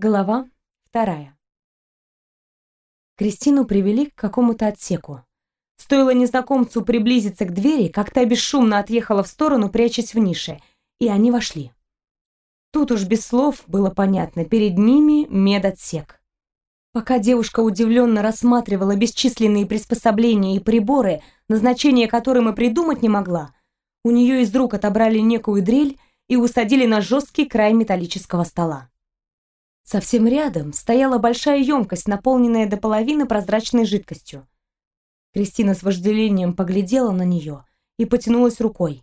Глава вторая. Кристину привели к какому-то отсеку. Стоило незнакомцу приблизиться к двери, как та бесшумно отъехала в сторону, прячась в нише, и они вошли. Тут уж без слов было понятно, перед ними медотсек. Пока девушка удивленно рассматривала бесчисленные приспособления и приборы, назначение которым и придумать не могла, у нее из рук отобрали некую дрель и усадили на жесткий край металлического стола. Совсем рядом стояла большая емкость, наполненная до половины прозрачной жидкостью. Кристина с вожделением поглядела на нее и потянулась рукой.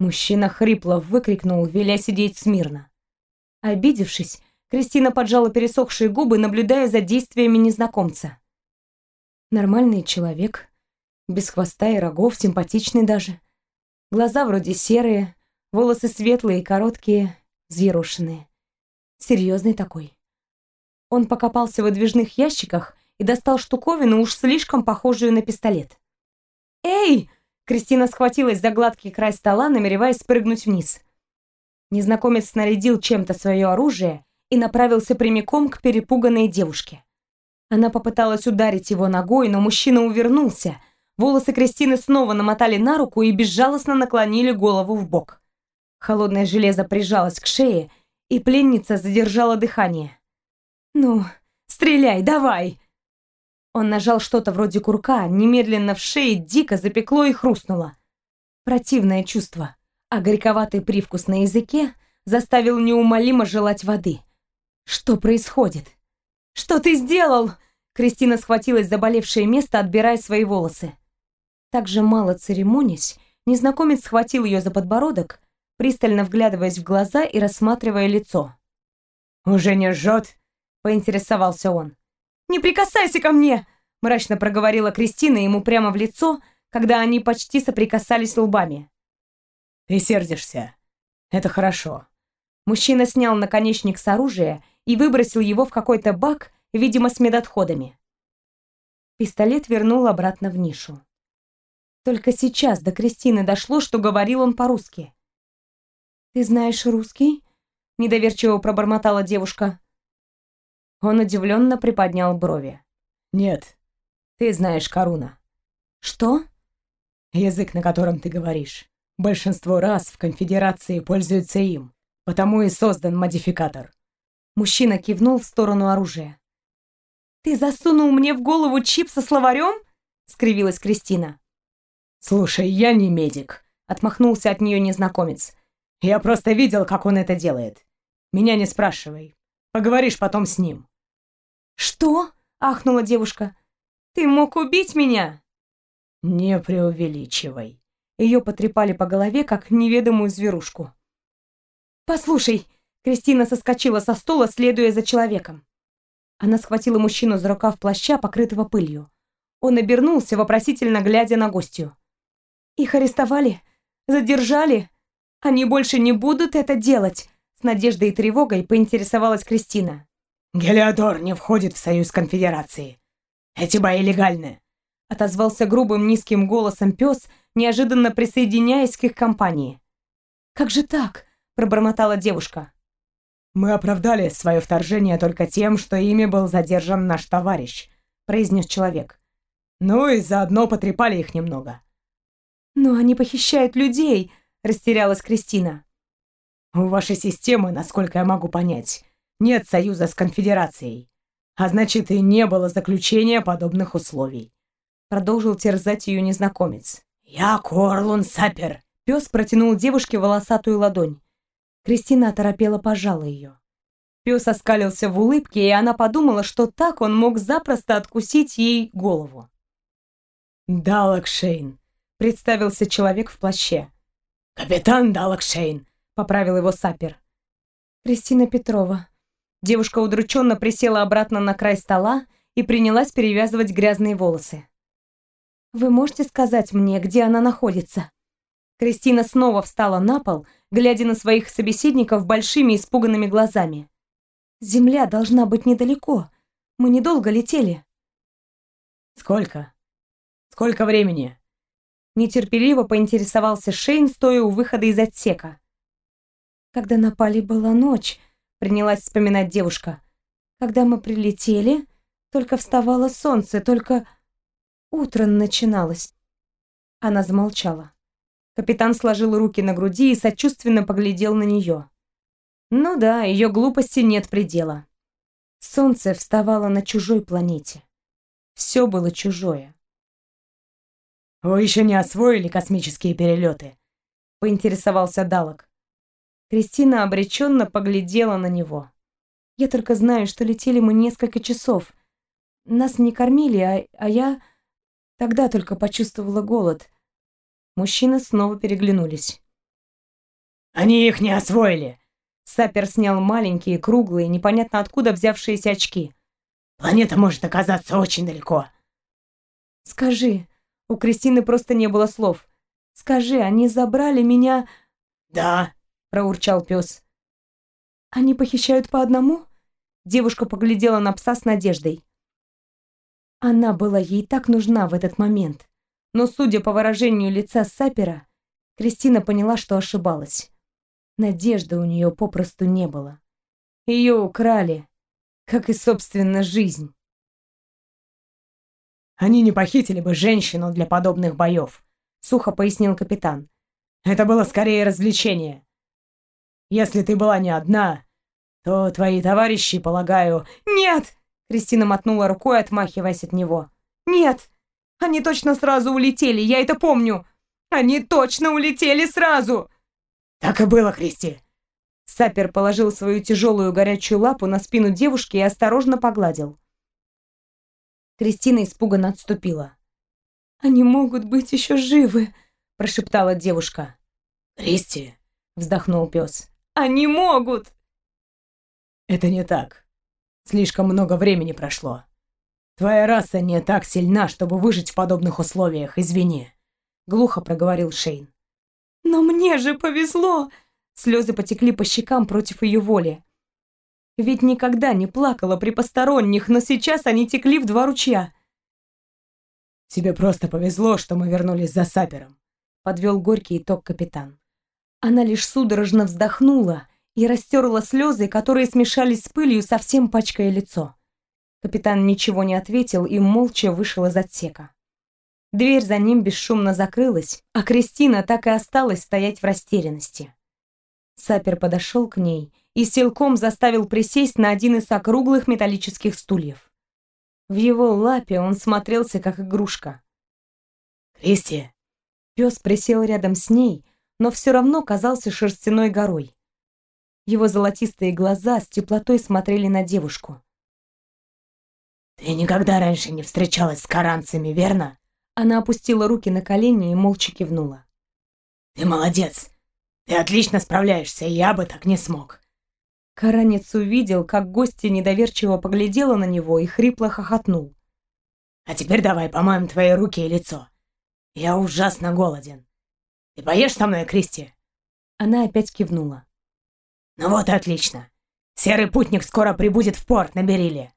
Мужчина хрипло выкрикнул, веля сидеть смирно. Обидевшись, Кристина поджала пересохшие губы, наблюдая за действиями незнакомца. Нормальный человек, без хвоста и рогов, симпатичный даже. Глаза вроде серые, волосы светлые и короткие, взъерошенные. Серьезный такой. Он покопался в выдвижных ящиках и достал штуковину, уж слишком похожую на пистолет. «Эй!» Кристина схватилась за гладкий край стола, намереваясь спрыгнуть вниз. Незнакомец снарядил чем-то свое оружие и направился прямиком к перепуганной девушке. Она попыталась ударить его ногой, но мужчина увернулся. Волосы Кристины снова намотали на руку и безжалостно наклонили голову в бок. Холодное железо прижалось к шее, и пленница задержала дыхание. «Ну, стреляй, давай!» Он нажал что-то вроде курка, немедленно в шее дико запекло и хрустнуло. Противное чувство, а горьковатый привкус на языке заставил неумолимо желать воды. «Что происходит? Что ты сделал?» Кристина схватилась за болевшее место, отбирая свои волосы. Так же мало церемонясь, незнакомец схватил ее за подбородок пристально вглядываясь в глаза и рассматривая лицо. «Уже не жжет?» — поинтересовался он. «Не прикасайся ко мне!» — мрачно проговорила Кристина ему прямо в лицо, когда они почти соприкасались лбами. «Ты сердишься. Это хорошо». Мужчина снял наконечник с оружия и выбросил его в какой-то бак, видимо, с медотходами. Пистолет вернул обратно в нишу. Только сейчас до Кристины дошло, что говорил он по-русски. «Ты знаешь русский?» — недоверчиво пробормотала девушка. Он удивленно приподнял брови. «Нет, ты знаешь Каруна». «Что?» «Язык, на котором ты говоришь. Большинство раз в конфедерации пользуются им, потому и создан модификатор». Мужчина кивнул в сторону оружия. «Ты засунул мне в голову чип со словарем?» — скривилась Кристина. «Слушай, я не медик», — отмахнулся от нее незнакомец. Я просто видел, как он это делает. Меня не спрашивай. Поговоришь потом с ним». «Что?» — ахнула девушка. «Ты мог убить меня?» «Не преувеличивай». Ее потрепали по голове, как неведомую зверушку. «Послушай!» — Кристина соскочила со стула, следуя за человеком. Она схватила мужчину за рукав плаща, покрытого пылью. Он обернулся, вопросительно глядя на гостью. «Их арестовали? Задержали? Они больше не будут это делать!» С надеждой и тревогой поинтересовалась Кристина. «Гелиодор не входит в союз конфедерации. Эти бои легальны!» Отозвался грубым низким голосом пес, неожиданно присоединяясь к их компании. «Как же так?» – пробормотала девушка. «Мы оправдали свое вторжение только тем, что ими был задержан наш товарищ», – произнес человек. «Ну и заодно потрепали их немного». «Но они похищают людей», растерялась Кристина. У вашей системы, насколько я могу понять, нет союза с конфедерацией, а значит и не было заключения подобных условий. Продолжил терзать ее незнакомец. Я Корлун Сапер. Пес протянул девушке волосатую ладонь. Кристина оторопела пожала ее. Пес оскалился в улыбке, и она подумала, что так он мог запросто откусить ей голову. «Далак Шейн», — представился человек в плаще. «Капитан Далакшейн», — поправил его сапер. «Кристина Петрова». Девушка удрученно присела обратно на край стола и принялась перевязывать грязные волосы. «Вы можете сказать мне, где она находится?» Кристина снова встала на пол, глядя на своих собеседников большими испуганными глазами. «Земля должна быть недалеко. Мы недолго летели». «Сколько? Сколько времени?» Нетерпеливо поинтересовался Шейн, стоя у выхода из отсека. Когда напали, была ночь. принялась вспоминать девушка. Когда мы прилетели, только вставало солнце, только утро начиналось. Она замолчала. Капитан сложил руки на груди и сочувственно поглядел на нее. Ну да, ее глупости нет предела. Солнце вставало на чужой планете. Все было чужое. «Вы еще не освоили космические перелеты?» — поинтересовался Далок. Кристина обреченно поглядела на него. «Я только знаю, что летели мы несколько часов. Нас не кормили, а, а я тогда только почувствовала голод». Мужчины снова переглянулись. «Они их не освоили!» Сапер снял маленькие, круглые, непонятно откуда взявшиеся очки. «Планета может оказаться очень далеко». «Скажи, у Кристины просто не было слов. Скажи, они забрали меня...» «Да», — проурчал пес. «Они похищают по одному?» Девушка поглядела на пса с надеждой. Она была ей так нужна в этот момент. Но, судя по выражению лица Сапера, Кристина поняла, что ошибалась. Надежды у нее попросту не было. Ее украли, как и, собственно, жизнь. Они не похитили бы женщину для подобных боев, сухо пояснил капитан. Это было скорее развлечение. Если ты была не одна, то твои товарищи, полагаю... Нет! Кристина мотнула рукой, отмахиваясь от него. Нет! Они точно сразу улетели, я это помню! Они точно улетели сразу! Так и было, Кристи. Сапер положил свою тяжелую горячую лапу на спину девушки и осторожно погладил. Кристина испуганно отступила. «Они могут быть еще живы», — прошептала девушка. «Кристи», — вздохнул пес. «Они могут!» «Это не так. Слишком много времени прошло. Твоя раса не так сильна, чтобы выжить в подобных условиях, извини», — глухо проговорил Шейн. «Но мне же повезло!» Слезы потекли по щекам против ее воли. Ведь никогда не плакала при посторонних, но сейчас они текли в два ручья. «Тебе просто повезло, что мы вернулись за сапером», — подвел горький итог капитан. Она лишь судорожно вздохнула и растерла слезы, которые смешались с пылью, совсем пачкая лицо. Капитан ничего не ответил и молча вышел из отсека. Дверь за ним бесшумно закрылась, а Кристина так и осталась стоять в растерянности. Сапер подошел к ней и силком заставил присесть на один из округлых металлических стульев. В его лапе он смотрелся как игрушка. «Кристи!» Пес присел рядом с ней, но все равно казался шерстяной горой. Его золотистые глаза с теплотой смотрели на девушку. «Ты никогда раньше не встречалась с каранцами, верно?» Она опустила руки на колени и молча кивнула. «Ты молодец! Ты отлично справляешься, я бы так не смог. Каранец увидел, как гостья недоверчиво поглядела на него и хрипло хохотнул. «А теперь давай помоем твои руки и лицо. Я ужасно голоден. Ты поешь со мной, Кристи?» Она опять кивнула. «Ну вот и отлично. Серый путник скоро прибудет в порт на Бериле.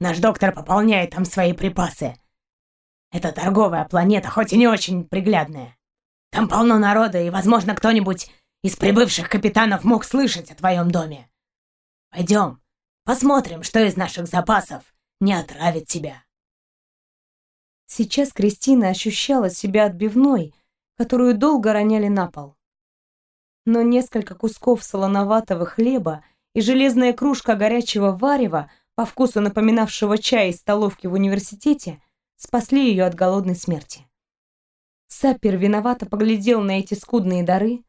Наш доктор пополняет там свои припасы. Это торговая планета, хоть и не очень приглядная. Там полно народа, и, возможно, кто-нибудь из прибывших капитанов мог слышать о твоем доме. Пойдем, посмотрим, что из наших запасов не отравит тебя. Сейчас Кристина ощущала себя отбивной, которую долго роняли на пол. Но несколько кусков солоноватого хлеба и железная кружка горячего варева, по вкусу напоминавшего чай из столовки в университете, спасли ее от голодной смерти. Саппер виновато поглядел на эти скудные дары,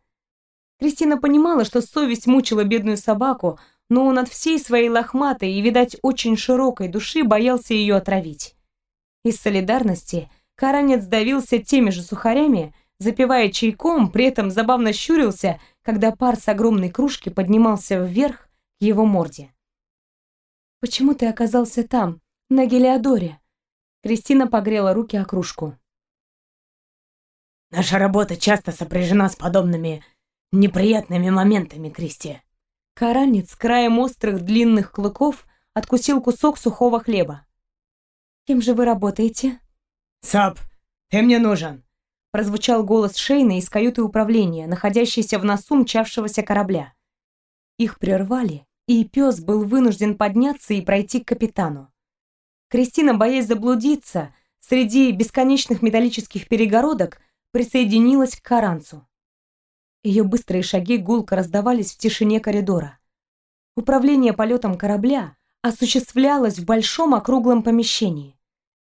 Кристина понимала, что совесть мучила бедную собаку, но он от всей своей лохматой и, видать, очень широкой души боялся ее отравить. Из солидарности Каранец давился теми же сухарями, запивая чайком, при этом забавно щурился, когда пар с огромной кружки поднимался вверх к его морде. «Почему ты оказался там, на Гелиодоре?» Кристина погрела руки о кружку. «Наша работа часто сопряжена с подобными неприятными моментами, Кристи. Каранец краем острых длинных клыков откусил кусок сухого хлеба. «Кем же вы работаете?» «Сап, ты мне нужен!» Прозвучал голос Шейна из каюты управления, находящейся в носу мчавшегося корабля. Их прервали, и пес был вынужден подняться и пройти к капитану. Кристина, боясь заблудиться, среди бесконечных металлических перегородок присоединилась к Каранцу. Ее быстрые шаги гулко раздавались в тишине коридора. Управление полетом корабля осуществлялось в большом округлом помещении.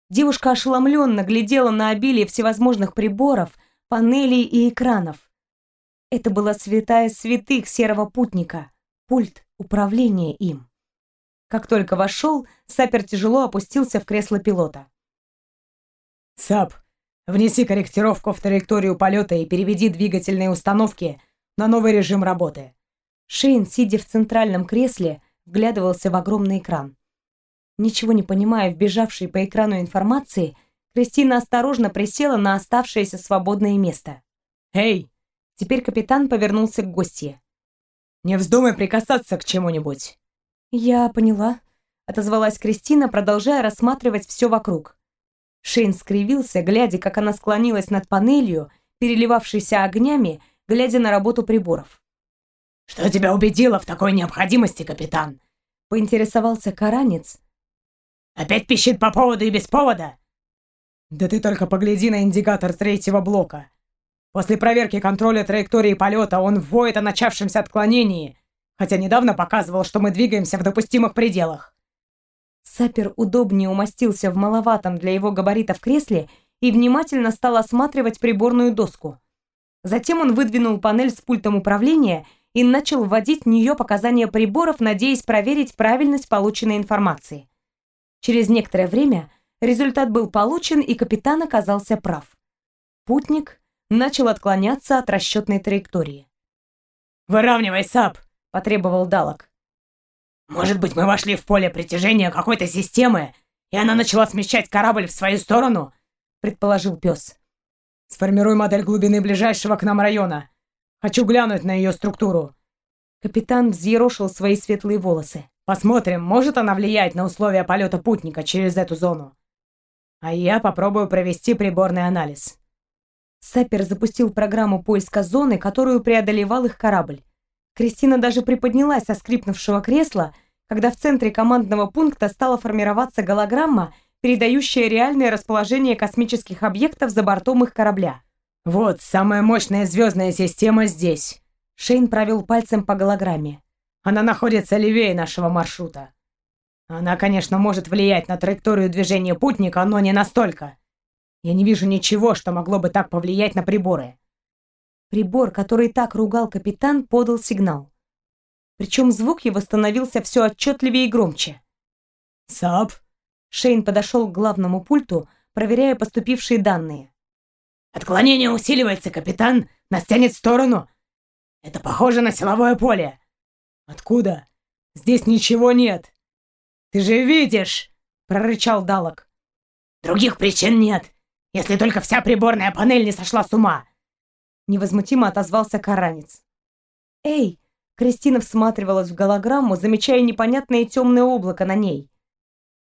Девушка ошеломленно глядела на обилие всевозможных приборов, панелей и экранов. Это была святая святых серого путника, пульт управления им. Как только вошел, Сапер тяжело опустился в кресло пилота. «Сап, внеси корректировку в траекторию полета и переведи двигательные установки на новый режим работы». Шейн, сидя в центральном кресле, вглядывался в огромный экран. Ничего не понимая в бежавшей по экрану информации, Кристина осторожно присела на оставшееся свободное место. «Эй!» Теперь капитан повернулся к гостье. «Не вздумай прикасаться к чему-нибудь!» «Я поняла», — отозвалась Кристина, продолжая рассматривать все вокруг. Шейн скривился, глядя, как она склонилась над панелью, переливавшейся огнями, глядя на работу приборов. «Что тебя убедило в такой необходимости, капитан?» — поинтересовался Каранец. «Опять пищит по поводу и без повода?» «Да ты только погляди на индикатор третьего блока. После проверки контроля траектории полета он воет о начавшемся отклонении, хотя недавно показывал, что мы двигаемся в допустимых пределах». Сапер удобнее умостился в маловатом для его габаритов кресле и внимательно стал осматривать приборную доску. Затем он выдвинул панель с пультом управления и начал вводить в нее показания приборов, надеясь проверить правильность полученной информации. Через некоторое время результат был получен, и капитан оказался прав. Путник начал отклоняться от расчетной траектории. «Выравнивай САП!» – потребовал Далок. «Может быть, мы вошли в поле притяжения какой-то системы, и она начала смещать корабль в свою сторону?» – предположил пес. «Сформируй модель глубины ближайшего к нам района. Хочу глянуть на ее структуру». Капитан взъерошил свои светлые волосы. «Посмотрим, может она влиять на условия полета путника через эту зону. А я попробую провести приборный анализ». Сапер запустил программу поиска зоны, которую преодолевал их корабль. Кристина даже приподнялась со скрипнувшего кресла, когда в центре командного пункта стала формироваться голограмма, передающая реальное расположение космических объектов за бортом их корабля. «Вот, самая мощная звездная система здесь!» Шейн провел пальцем по голограмме. «Она находится левее нашего маршрута. Она, конечно, может влиять на траекторию движения путника, но не настолько. Я не вижу ничего, что могло бы так повлиять на приборы». Прибор, который так ругал капитан, подал сигнал. Причем звук его становился все отчетливее и громче. «Сап?» Шейн подошел к главному пульту, проверяя поступившие данные. Отклонение усиливается, капитан. Нас тянет в сторону. Это похоже на силовое поле. Откуда? Здесь ничего нет. Ты же видишь, прорычал Далок. Других причин нет, если только вся приборная панель не сошла с ума. Невозмутимо отозвался Каранец. Эй, Кристина всматривалась в голограмму, замечая непонятное темное облако на ней.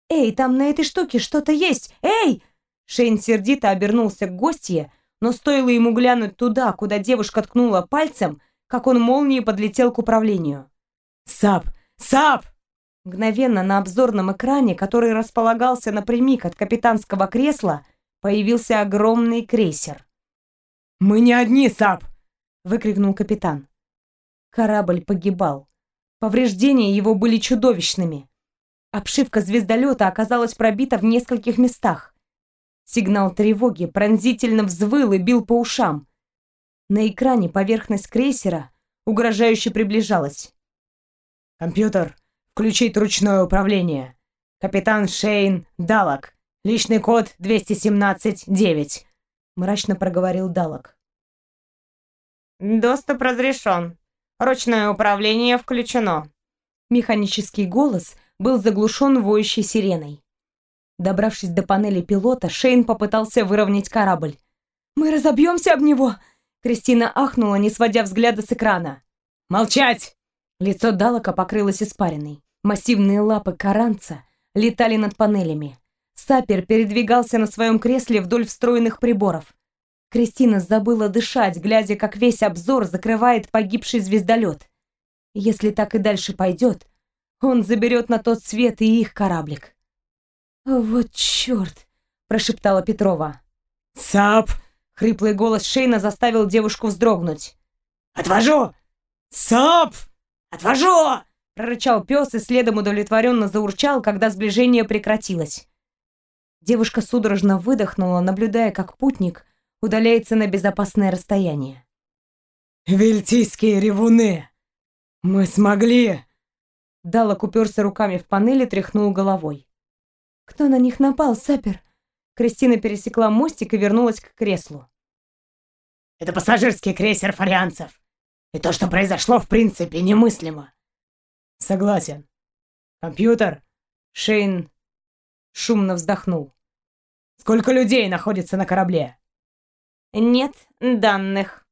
«Эй, там на этой штуке что-то есть! Эй!» Шейн сердито обернулся к гостье, но стоило ему глянуть туда, куда девушка ткнула пальцем, как он молнией подлетел к управлению. «Сап! Сап!» Мгновенно на обзорном экране, который располагался напрямик от капитанского кресла, появился огромный крейсер. «Мы не одни, Сап!» — выкрикнул капитан. Корабль погибал. Повреждения его были чудовищными. Обшивка звездолета оказалась пробита в нескольких местах. Сигнал тревоги пронзительно взвыл и бил по ушам. На экране поверхность крейсера угрожающе приближалась. «Компьютер, включить ручное управление. Капитан Шейн Далок. Личный код 217-9», — мрачно проговорил Далок. «Доступ разрешен. Ручное управление включено». Механический голос был заглушен воющей сиреной. Добравшись до панели пилота, Шейн попытался выровнять корабль. «Мы разобьемся об него!» Кристина ахнула, не сводя взгляда с экрана. «Молчать!» Лицо Далока покрылось испариной. Массивные лапы Каранца летали над панелями. Сапер передвигался на своем кресле вдоль встроенных приборов. Кристина забыла дышать, глядя, как весь обзор закрывает погибший звездолет. Если так и дальше пойдет, Он заберет на тот свет и их кораблик. «Вот черт!» – прошептала Петрова. «Сап!» – хриплый голос Шейна заставил девушку вздрогнуть. «Отвожу! Сап! Отвожу!» – прорычал пес и следом удовлетворенно заурчал, когда сближение прекратилось. Девушка судорожно выдохнула, наблюдая, как путник удаляется на безопасное расстояние. «Вельтийские ревуны! Мы смогли!» Далок уперся руками в панели, тряхнул головой. «Кто на них напал, Сапер?» Кристина пересекла мостик и вернулась к креслу. «Это пассажирский крейсер фарианцев. И то, что произошло, в принципе, немыслимо». «Согласен. Компьютер?» Шейн шумно вздохнул. «Сколько людей находится на корабле?» «Нет данных».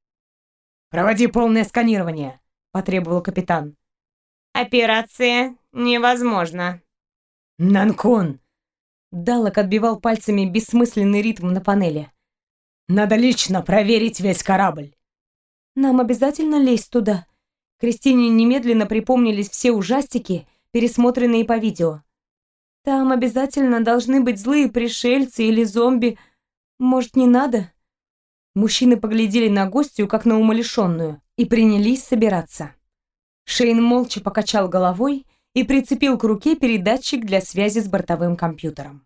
«Проводи полное сканирование», — потребовал капитан. Операция невозможна. Нанкун. Далок отбивал пальцами бессмысленный ритм на панели. Надо лично проверить весь корабль. Нам обязательно лезть туда. Кристине немедленно припомнились все ужастики, пересмотренные по видео. Там обязательно должны быть злые пришельцы или зомби. Может, не надо? Мужчины поглядели на гостью, как на умалишенную, и принялись собираться. Шейн молча покачал головой и прицепил к руке передатчик для связи с бортовым компьютером.